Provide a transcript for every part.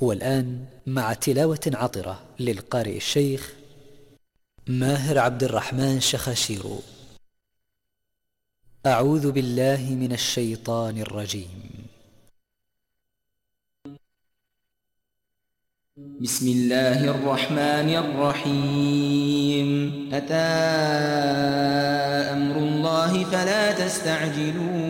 والآن مع تلاوة عطرة للقارئ الشيخ ماهر عبد الرحمن شخاشيرو. أعوذ بالله من الشيطان الرجيم. بسم الله الرحمن الرحيم. أتى أمر الله فلا تستعجلون.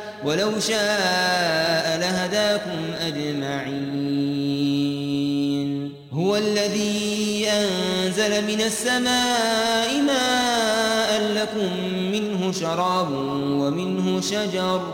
ولو شاء لهداكم أجمعين. هو الذي أنزل من السماء ماء لكم منه شراب ومنه شجر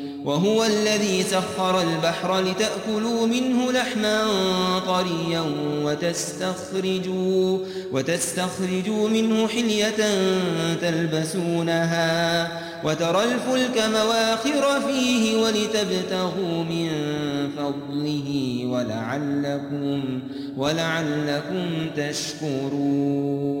وهو الذي سخر البحر لتأكلوا منه لحما طريا وتستخرجوا, وتستخرجوا منه حلية تلبسونها وترى الفلك مواخر فيه ولتبتغوا من فضله ولعلكم, ولعلكم تشكرون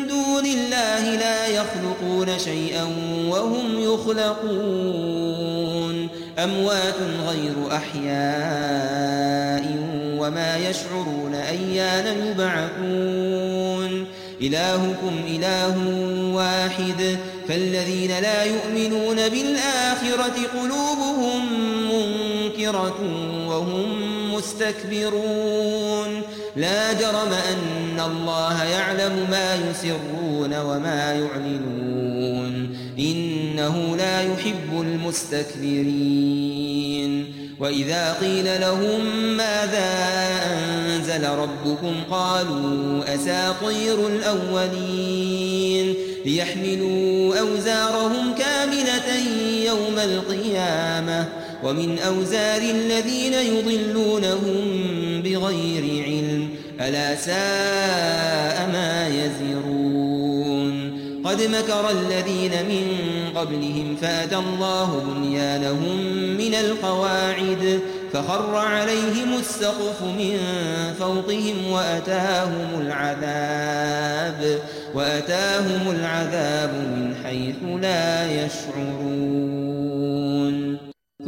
دون الله لا يخلقون شيئا وهم يخلقون. أموات غير أحياء وما يشعرون أيان يبعثون. إلهكم إله واحد. فالذين لا يؤمنون بالآخرة قلوبهم منكرة وهم مستكبرون لا جرم أن الله يعلم ما يسرون وما يعلنون. إنه لا يحب المستكبرين. وإذا قيل لهم ماذا أنزل ربكم قالوا أساطير الأولين. ليحملوا أوزارهم كاملة يوم القيامة. ومن أوزار الذين يضلونهم بغير علم ألا ساء ما يزرون. قد مكر الذين من قبلهم فأتى الله بنيانهم من القواعد فخر عليهم السقف من فوقهم وأتاهم العذاب وأتاهم العذاب من حيث لا يشعرون.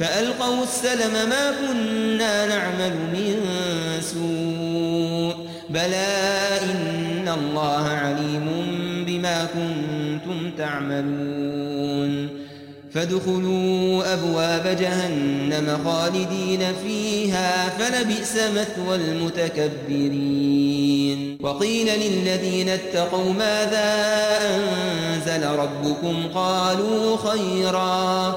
فألقوا السلم ما كنا نعمل من سوء. بلى إن الله عليم بما كنتم تعملون. فادخلوا أبواب جهنم خالدين فيها فلبئس مثوى المتكبرين. وقيل للذين اتقوا ماذا أنزل ربكم؟ قالوا خيرا.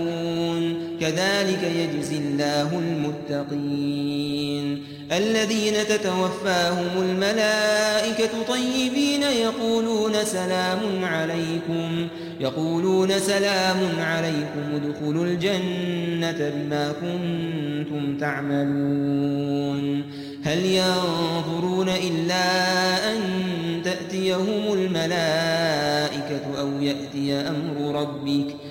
كذلك يجزي الله المتقين الذين تتوفاهم الملائكة طيبين يقولون سلام عليكم يقولون سلام عليكم ادخلوا الجنة بما كنتم تعملون هل ينظرون إلا أن تأتيهم الملائكة أو يأتي أمر ربك ؟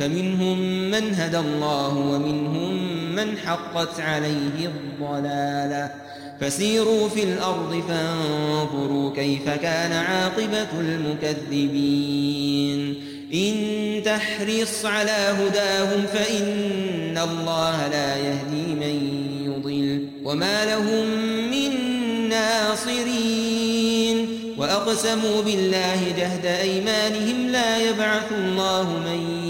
فمنهم من هدى الله ومنهم من حقت عليه الضلالة. فسيروا في الأرض فانظروا كيف كان عاقبة المكذبين. إن تحرص على هداهم فإن الله لا يهدي من يضل. وما لهم من ناصرين. وأقسموا بالله جهد أيمانهم لا يبعث الله من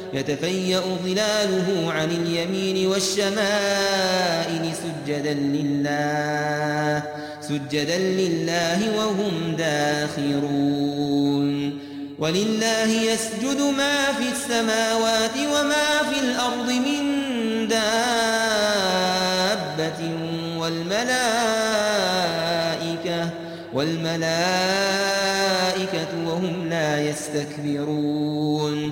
يتفيأ ظلاله عن اليمين والشمائل سجدا لله سجدا لله وهم داخرون. ولله يسجد ما في السماوات وما في الأرض من دابة والملائكة والملائكة وهم لا يستكبرون.